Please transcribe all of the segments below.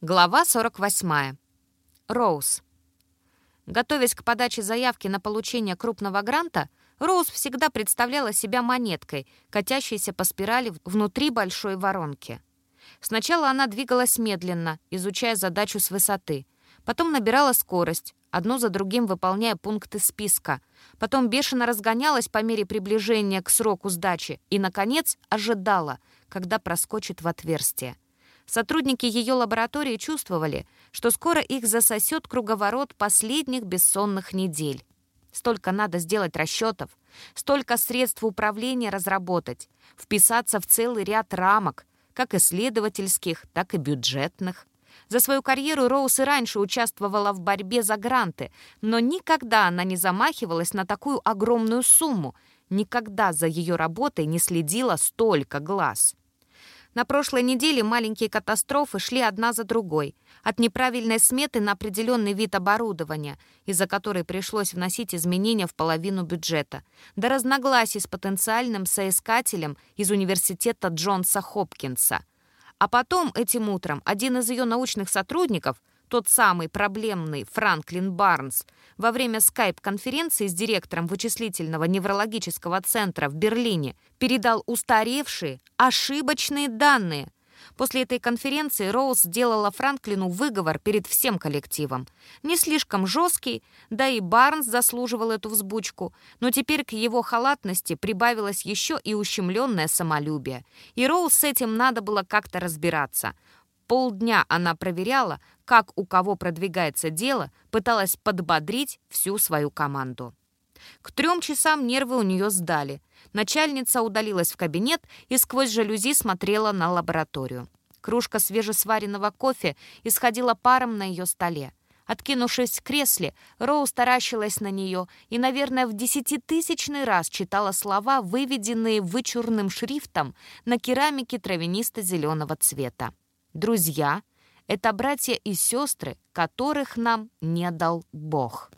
Глава 48. Роуз. Готовясь к подаче заявки на получение крупного гранта, Роуз всегда представляла себя монеткой, катящейся по спирали внутри большой воронки. Сначала она двигалась медленно, изучая задачу с высоты. Потом набирала скорость, одно за другим выполняя пункты списка. Потом бешено разгонялась по мере приближения к сроку сдачи и, наконец, ожидала, когда проскочит в отверстие. Сотрудники ее лаборатории чувствовали, что скоро их засосет круговорот последних бессонных недель. Столько надо сделать расчетов, столько средств управления разработать, вписаться в целый ряд рамок, как исследовательских, так и бюджетных. За свою карьеру Роуз и раньше участвовала в борьбе за гранты, но никогда она не замахивалась на такую огромную сумму, никогда за ее работой не следила столько глаз. На прошлой неделе маленькие катастрофы шли одна за другой. От неправильной сметы на определенный вид оборудования, из-за которой пришлось вносить изменения в половину бюджета, до разногласий с потенциальным соискателем из университета Джонса Хопкинса. А потом, этим утром, один из ее научных сотрудников – тот самый проблемный Франклин Барнс, во время скайп-конференции с директором вычислительного неврологического центра в Берлине передал устаревшие, ошибочные данные. После этой конференции Роуз сделала Франклину выговор перед всем коллективом. Не слишком жесткий, да и Барнс заслуживал эту взбучку, но теперь к его халатности прибавилось еще и ущемленное самолюбие. И Роуз с этим надо было как-то разбираться – Полдня она проверяла, как у кого продвигается дело, пыталась подбодрить всю свою команду. К трем часам нервы у нее сдали. Начальница удалилась в кабинет и сквозь жалюзи смотрела на лабораторию. Кружка свежесваренного кофе исходила паром на ее столе. Откинувшись в кресле, Роуз таращилась на нее и, наверное, в десятитысячный раз читала слова, выведенные вычурным шрифтом на керамике травянисто-зеленого цвета. Друзья — это братья и сестры, которых нам не дал Бог.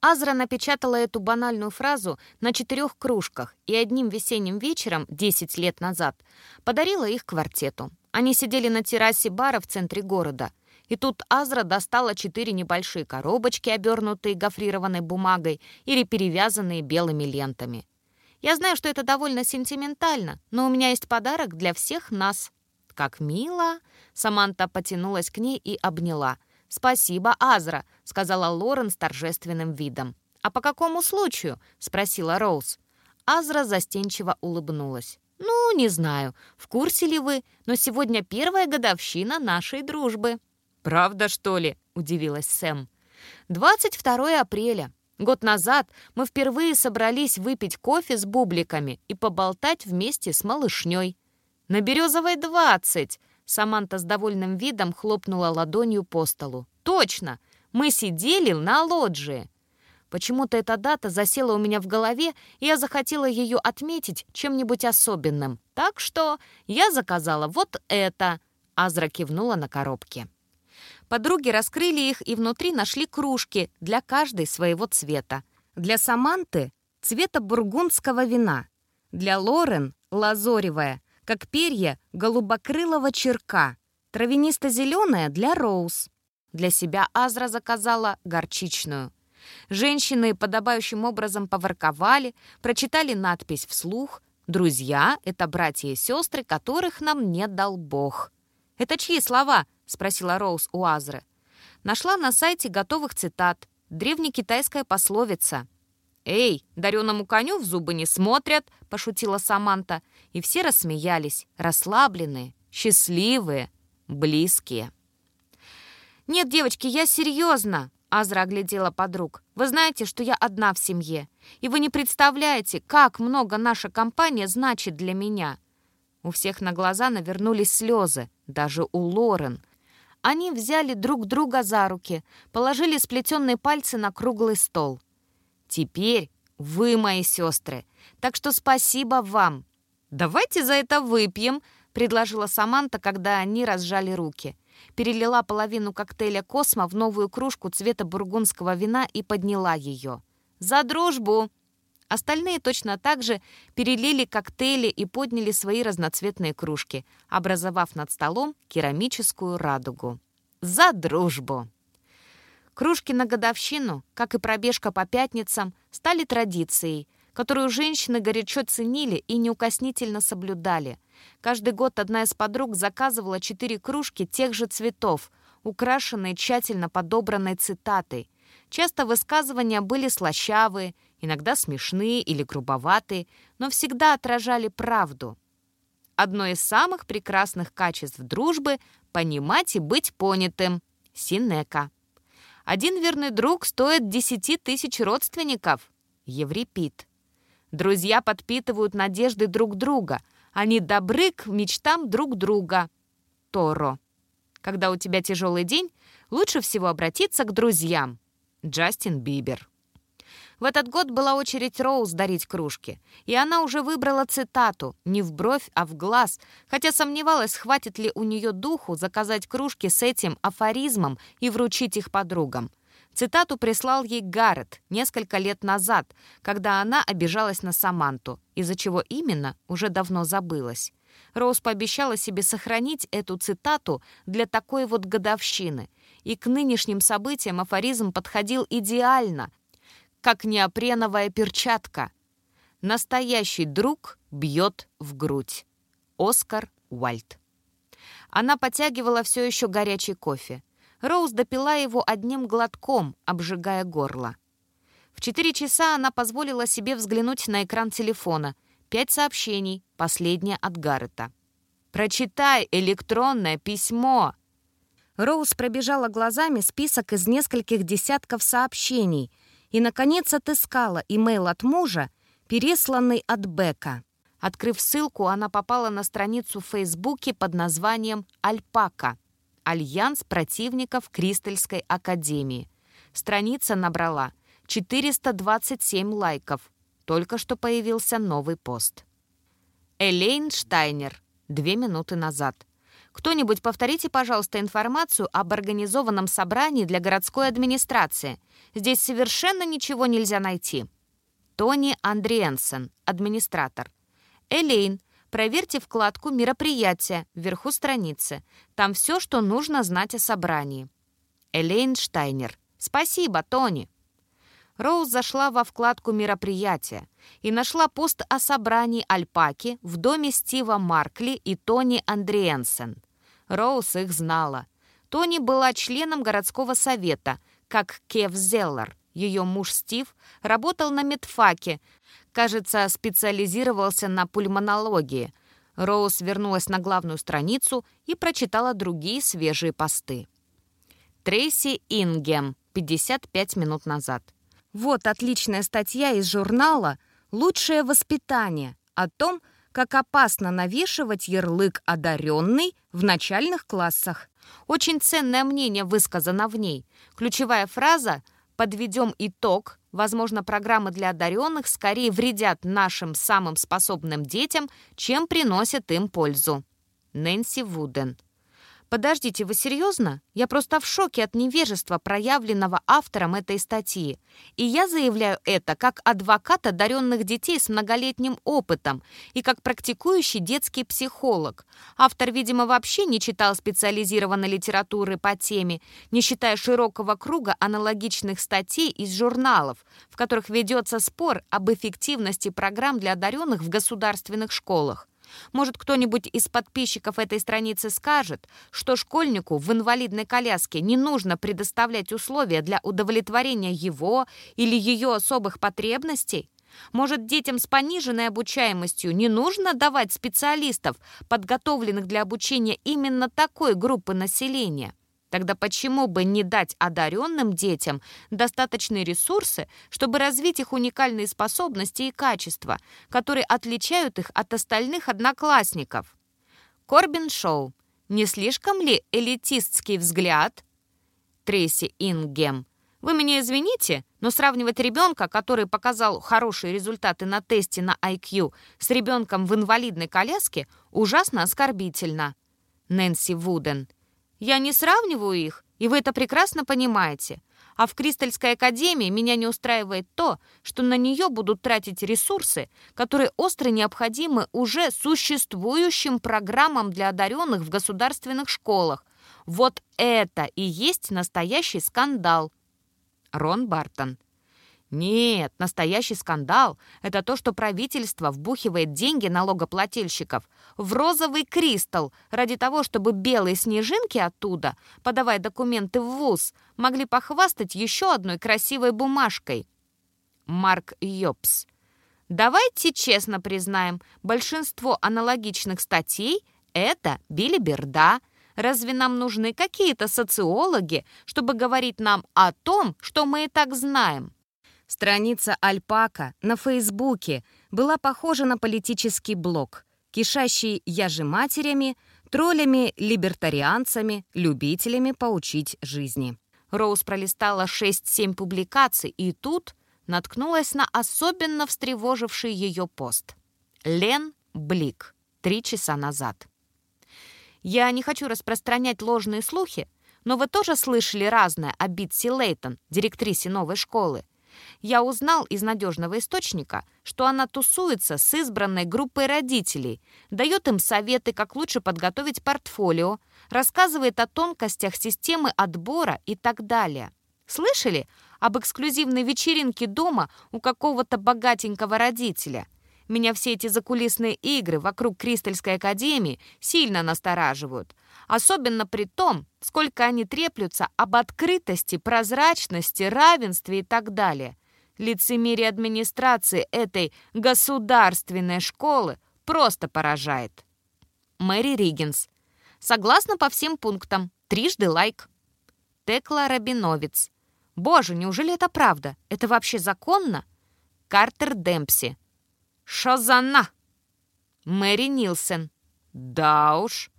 Азра напечатала эту банальную фразу на четырех кружках и одним весенним вечером, 10 лет назад, подарила их квартету. Они сидели на террасе бара в центре города. И тут Азра достала четыре небольшие коробочки, обернутые гофрированной бумагой или перевязанные белыми лентами. «Я знаю, что это довольно сентиментально, но у меня есть подарок для всех нас», как мило!» Саманта потянулась к ней и обняла. «Спасибо, Азра», — сказала Лорен с торжественным видом. «А по какому случаю?» — спросила Роуз. Азра застенчиво улыбнулась. «Ну, не знаю, в курсе ли вы, но сегодня первая годовщина нашей дружбы». «Правда, что ли?» — удивилась Сэм. «22 апреля. Год назад мы впервые собрались выпить кофе с бубликами и поболтать вместе с малышней. «На Березовой двадцать!» Саманта с довольным видом хлопнула ладонью по столу. «Точно! Мы сидели на лоджии!» Почему-то эта дата засела у меня в голове, и я захотела ее отметить чем-нибудь особенным. Так что я заказала вот это. Азра кивнула на коробки. Подруги раскрыли их и внутри нашли кружки для каждой своего цвета. Для Саманты — цвета бургундского вина. Для Лорен — лазоревая, как перья голубокрылого черка, травянисто-зеленая для Роуз. Для себя Азра заказала горчичную. Женщины подобающим образом поворковали, прочитали надпись вслух. «Друзья — это братья и сестры, которых нам не дал Бог». «Это чьи слова?» — спросила Роуз у Азры. Нашла на сайте готовых цитат. Древнекитайская пословица. «Эй, дареному коню в зубы не смотрят», — пошутила Саманта. И все рассмеялись, расслабленные, счастливые, близкие. «Нет, девочки, я серьезно», — Азра оглядела подруг. «Вы знаете, что я одна в семье, и вы не представляете, как много наша компания значит для меня». У всех на глаза навернулись слезы, даже у Лорен. Они взяли друг друга за руки, положили сплетенные пальцы на круглый стол. Теперь вы мои сестры, так что спасибо вам. Давайте за это выпьем, предложила Саманта, когда они разжали руки. Перелила половину коктейля «Космо» в новую кружку цвета бургундского вина и подняла ее. «За дружбу!» Остальные точно так же перелили коктейли и подняли свои разноцветные кружки, образовав над столом керамическую радугу. За дружбу! Кружки на годовщину, как и пробежка по пятницам, стали традицией, которую женщины горячо ценили и неукоснительно соблюдали. Каждый год одна из подруг заказывала четыре кружки тех же цветов, украшенные тщательно подобранной цитатой. Часто высказывания были слащавые, иногда смешные или грубоватые, но всегда отражали правду. Одно из самых прекрасных качеств дружбы — понимать и быть понятым. Синека. Один верный друг стоит десяти тысяч родственников. Еврипид. Друзья подпитывают надежды друг друга. Они добры к мечтам друг друга. Торо. Когда у тебя тяжелый день, лучше всего обратиться к друзьям. Джастин Бибер. В этот год была очередь Роуз дарить кружки, и она уже выбрала цитату не в бровь, а в глаз, хотя сомневалась, хватит ли у нее духу заказать кружки с этим афоризмом и вручить их подругам. Цитату прислал ей Гаррет несколько лет назад, когда она обижалась на Саманту, из-за чего именно уже давно забылась. Роуз пообещала себе сохранить эту цитату для такой вот годовщины, и к нынешним событиям афоризм подходил идеально, как неопреновая перчатка. Настоящий друг бьет в грудь. Оскар Уальд. Она потягивала все еще горячий кофе. Роуз допила его одним глотком, обжигая горло. В четыре часа она позволила себе взглянуть на экран телефона. Пять сообщений, последнее от Гаррета. «Прочитай электронное письмо!» Роуз пробежала глазами список из нескольких десятков сообщений — и, наконец, отыскала имейл от мужа, пересланный от Бека. Открыв ссылку, она попала на страницу в Фейсбуке под названием «Альпака» — Альянс противников Кристальской академии. Страница набрала 427 лайков. Только что появился новый пост. Элейн Штайнер. Две минуты назад. Кто-нибудь повторите, пожалуйста, информацию об организованном собрании для городской администрации. Здесь совершенно ничего нельзя найти. Тони Андриенсен, администратор. Элейн, проверьте вкладку «Мероприятия» вверху страницы. Там все, что нужно знать о собрании. Элейн Штайнер. Спасибо, Тони. Роуз зашла во вкладку «Мероприятия» и нашла пост о собрании Альпаки в доме Стива Маркли и Тони Андриенсен. Роуз их знала. Тони была членом городского совета, как Кев Зеллар. Ее муж Стив работал на медфаке, кажется, специализировался на пульмонологии. Роуз вернулась на главную страницу и прочитала другие свежие посты. Трейси Ингем, 55 минут назад. Вот отличная статья из журнала «Лучшее воспитание» о том, как опасно навешивать ярлык «одаренный» в начальных классах. Очень ценное мнение высказано в ней. Ключевая фраза «Подведем итог», возможно, программы для одаренных скорее вредят нашим самым способным детям, чем приносят им пользу. Нэнси Вуден Подождите, вы серьезно? Я просто в шоке от невежества, проявленного автором этой статьи. И я заявляю это как адвокат одаренных детей с многолетним опытом и как практикующий детский психолог. Автор, видимо, вообще не читал специализированной литературы по теме, не считая широкого круга аналогичных статей из журналов, в которых ведется спор об эффективности программ для одаренных в государственных школах. Может, кто-нибудь из подписчиков этой страницы скажет, что школьнику в инвалидной коляске не нужно предоставлять условия для удовлетворения его или ее особых потребностей? Может, детям с пониженной обучаемостью не нужно давать специалистов, подготовленных для обучения именно такой группы населения? Тогда почему бы не дать одаренным детям достаточные ресурсы, чтобы развить их уникальные способности и качества, которые отличают их от остальных одноклассников? Корбин Шоу. Не слишком ли элитистский взгляд? Трейси Ингем. Вы меня извините, но сравнивать ребенка, который показал хорошие результаты на тесте на IQ, с ребенком в инвалидной коляске, ужасно оскорбительно. Нэнси Вуден. Я не сравниваю их, и вы это прекрасно понимаете. А в Кристальской академии меня не устраивает то, что на нее будут тратить ресурсы, которые остро необходимы уже существующим программам для одаренных в государственных школах. Вот это и есть настоящий скандал. Рон Бартон. Нет, настоящий скандал – это то, что правительство вбухивает деньги налогоплательщиков в розовый кристалл ради того, чтобы белые снежинки оттуда, подавая документы в ВУЗ, могли похвастать еще одной красивой бумажкой. Марк Йопс. Давайте честно признаем, большинство аналогичных статей – это билиберда. Разве нам нужны какие-то социологи, чтобы говорить нам о том, что мы и так знаем? Страница «Альпака» на Фейсбуке была похожа на политический блог, кишащий яжематерями, троллями-либертарианцами, любителями поучить жизни. Роуз пролистала 6-7 публикаций и тут наткнулась на особенно встревоживший ее пост. Лен Блик. Три часа назад. Я не хочу распространять ложные слухи, но вы тоже слышали разное о Битси Лейтон, директрисе новой школы. Я узнал из надежного источника, что она тусуется с избранной группой родителей, дает им советы, как лучше подготовить портфолио, рассказывает о тонкостях системы отбора и так далее. Слышали об эксклюзивной вечеринке дома у какого-то богатенького родителя? Меня все эти закулисные игры вокруг Кристальской академии сильно настораживают. Особенно при том, сколько они треплются об открытости, прозрачности, равенстве и так далее. Лицемерие администрации этой государственной школы просто поражает. Мэри Риггинс. Согласна по всем пунктам. Трижды лайк. Текла Рабиновец. Боже, неужели это правда? Это вообще законно? Картер Демпси. Шозанна. Мэри Нилсен. Да уж.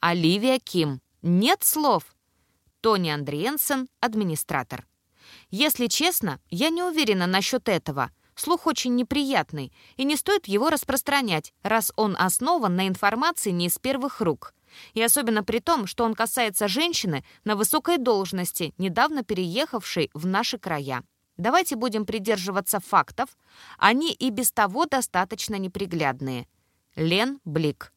Оливия Ким. Нет слов. Тони Андриенсен, администратор. Если честно, я не уверена насчет этого. Слух очень неприятный, и не стоит его распространять, раз он основан на информации не из первых рук. И особенно при том, что он касается женщины на высокой должности, недавно переехавшей в наши края. Давайте будем придерживаться фактов, они и без того достаточно неприглядные. Лен Блик.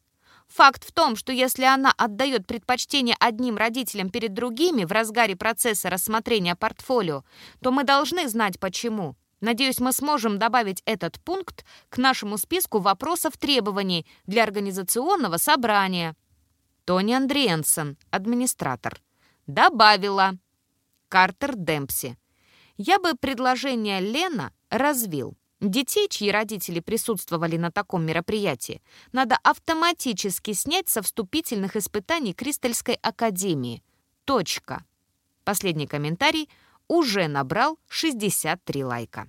Факт в том, что если она отдает предпочтение одним родителям перед другими в разгаре процесса рассмотрения портфолио, то мы должны знать почему. Надеюсь, мы сможем добавить этот пункт к нашему списку вопросов требований для организационного собрания. Тони Андриенсен, администратор. Добавила. Картер Демпси. Я бы предложение Лена развил. Детей, чьи родители присутствовали на таком мероприятии, надо автоматически снять со вступительных испытаний Кристальской академии. Точка. Последний комментарий уже набрал 63 лайка.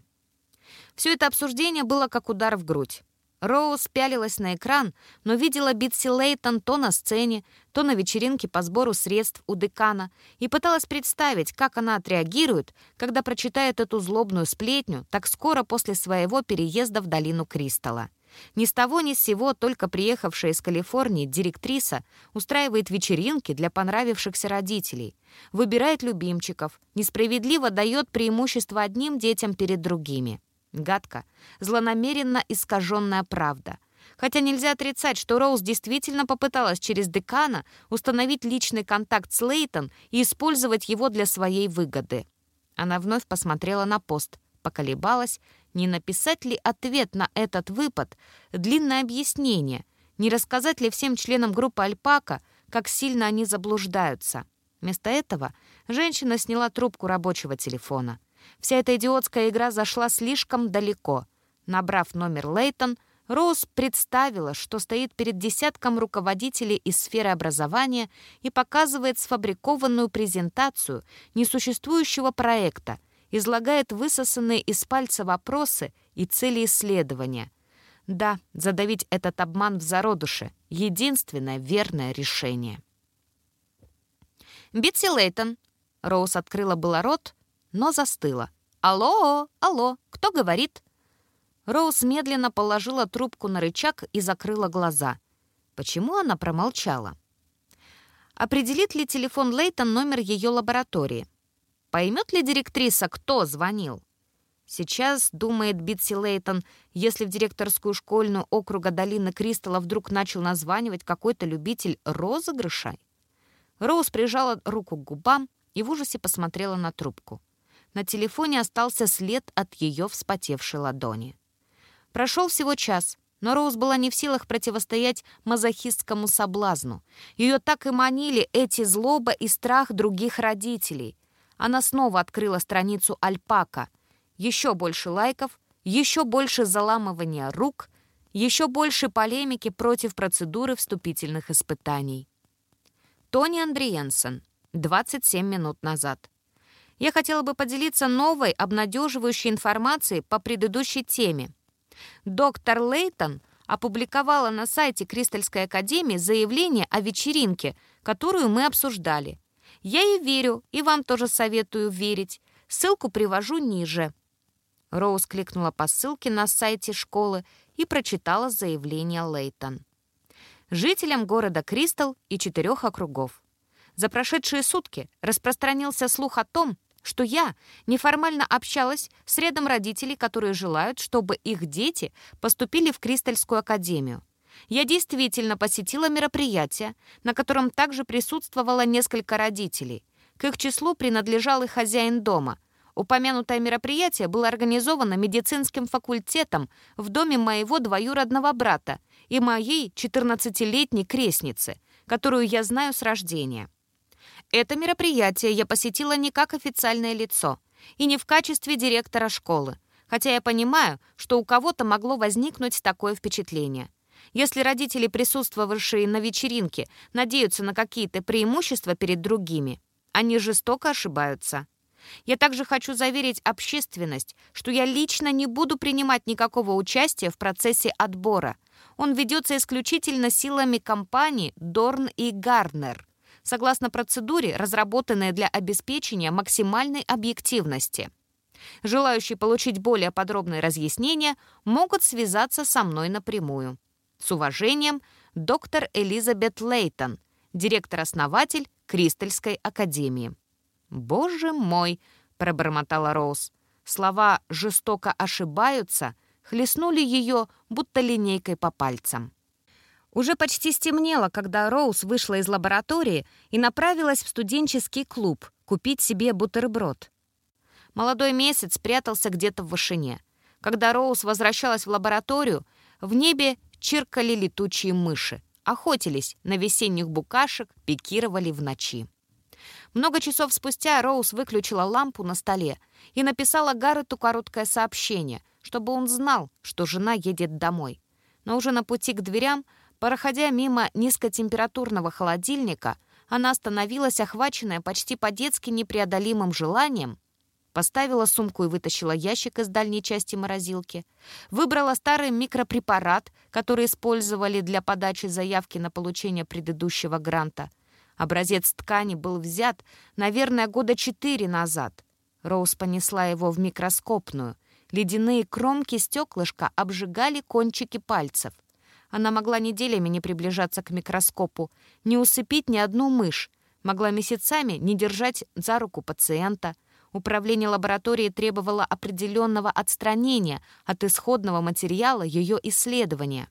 Все это обсуждение было как удар в грудь. Роуз пялилась на экран, но видела Битси Лейтон то на сцене, то на вечеринке по сбору средств у декана и пыталась представить, как она отреагирует, когда прочитает эту злобную сплетню так скоро после своего переезда в долину Кристалла. Ни с того ни с сего только приехавшая из Калифорнии директриса устраивает вечеринки для понравившихся родителей, выбирает любимчиков, несправедливо дает преимущество одним детям перед другими. Гадко, злонамеренно искаженная правда. Хотя нельзя отрицать, что Роуз действительно попыталась через декана установить личный контакт с Лейтон и использовать его для своей выгоды. Она вновь посмотрела на пост, поколебалась, не написать ли ответ на этот выпад, длинное объяснение, не рассказать ли всем членам группы «Альпака», как сильно они заблуждаются. Вместо этого женщина сняла трубку рабочего телефона. Вся эта идиотская игра зашла слишком далеко. Набрав номер Лейтон, Роуз представила, что стоит перед десятком руководителей из сферы образования и показывает сфабрикованную презентацию несуществующего проекта, излагает высосанные из пальца вопросы и цели исследования. Да, задавить этот обман в зародуше — единственное верное решение. «Битси Лейтон». Роуз открыла было рот, но застыла. «Алло, алло, кто говорит?» Роуз медленно положила трубку на рычаг и закрыла глаза. Почему она промолчала? Определит ли телефон Лейтон номер ее лаборатории? Поймет ли директриса, кто звонил? Сейчас, думает Битси Лейтон, если в директорскую школьную округа долины Кристалла вдруг начал названивать какой-то любитель розыгрыша. Роуз прижала руку к губам и в ужасе посмотрела на трубку. На телефоне остался след от ее вспотевшей ладони. Прошел всего час, но Роуз была не в силах противостоять мазохистскому соблазну. Ее так и манили эти злоба и страх других родителей. Она снова открыла страницу «Альпака», еще больше лайков, еще больше заламывания рук, еще больше полемики против процедуры вступительных испытаний. Тони Андриенсен, 27 минут назад. Я хотела бы поделиться новой, обнадеживающей информацией по предыдущей теме. Доктор Лейтон опубликовала на сайте Кристальской академии заявление о вечеринке, которую мы обсуждали. Я ей верю, и вам тоже советую верить. Ссылку привожу ниже. Роуз кликнула по ссылке на сайте школы и прочитала заявление Лейтон. Жителям города Кристал и четырех округов. За прошедшие сутки распространился слух о том, что я неформально общалась с рядом родителей, которые желают, чтобы их дети поступили в Кристальскую академию. Я действительно посетила мероприятие, на котором также присутствовало несколько родителей. К их числу принадлежал и хозяин дома — Упомянутое мероприятие было организовано медицинским факультетом в доме моего двоюродного брата и моей 14-летней крестницы, которую я знаю с рождения. Это мероприятие я посетила не как официальное лицо и не в качестве директора школы, хотя я понимаю, что у кого-то могло возникнуть такое впечатление. Если родители, присутствовавшие на вечеринке, надеются на какие-то преимущества перед другими, они жестоко ошибаются. Я также хочу заверить общественность, что я лично не буду принимать никакого участия в процессе отбора. Он ведется исключительно силами компаний Дорн и Гарнер, согласно процедуре, разработанной для обеспечения максимальной объективности. Желающие получить более подробные разъяснения могут связаться со мной напрямую. С уважением, доктор Элизабет Лейтон, директор-основатель Кристальской академии. «Боже мой!» — пробормотала Роуз. Слова «жестоко ошибаются» хлестнули ее, будто линейкой по пальцам. Уже почти стемнело, когда Роуз вышла из лаборатории и направилась в студенческий клуб купить себе бутерброд. Молодой месяц прятался где-то в вышине. Когда Роуз возвращалась в лабораторию, в небе чиркали летучие мыши, охотились на весенних букашек, пикировали в ночи. Много часов спустя Роуз выключила лампу на столе и написала Гаррету короткое сообщение, чтобы он знал, что жена едет домой. Но уже на пути к дверям, проходя мимо низкотемпературного холодильника, она остановилась, охваченная почти по-детски непреодолимым желанием, поставила сумку и вытащила ящик из дальней части морозилки, выбрала старый микропрепарат, который использовали для подачи заявки на получение предыдущего гранта, Образец ткани был взят, наверное, года четыре назад. Роуз понесла его в микроскопную. Ледяные кромки стеклышка обжигали кончики пальцев. Она могла неделями не приближаться к микроскопу, не усыпить ни одну мышь, могла месяцами не держать за руку пациента. Управление лабораторией требовало определенного отстранения от исходного материала ее исследования.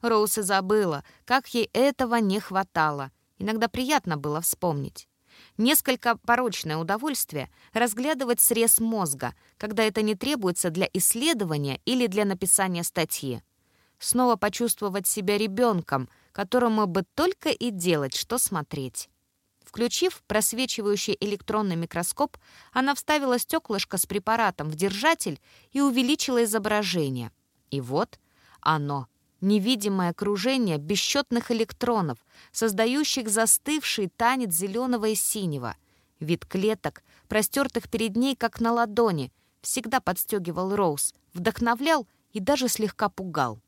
Роуз и забыла, как ей этого не хватало. Иногда приятно было вспомнить. Несколько порочное удовольствие разглядывать срез мозга, когда это не требуется для исследования или для написания статьи. Снова почувствовать себя ребенком, которому бы только и делать, что смотреть. Включив просвечивающий электронный микроскоп, она вставила стеклышко с препаратом в держатель и увеличила изображение. И вот оно Невидимое окружение бесчетных электронов, создающих застывший танец зеленого и синего. Вид клеток, простертых перед ней, как на ладони, всегда подстегивал Роуз, вдохновлял и даже слегка пугал.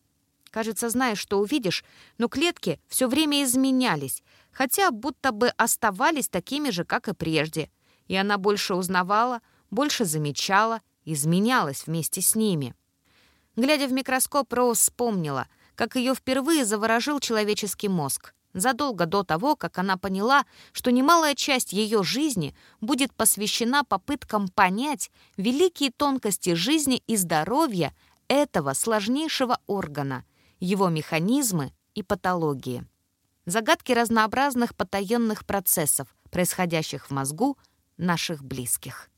Кажется, знаешь, что увидишь, но клетки все время изменялись, хотя будто бы оставались такими же, как и прежде. И она больше узнавала, больше замечала, изменялась вместе с ними. Глядя в микроскоп, Роуз вспомнила — как ее впервые заворожил человеческий мозг. задолго до того, как она поняла, что немалая часть ее жизни будет посвящена попыткам понять великие тонкости жизни и здоровья этого сложнейшего органа, его механизмы и патологии. Загадки разнообразных потаенных процессов, происходящих в мозгу наших близких.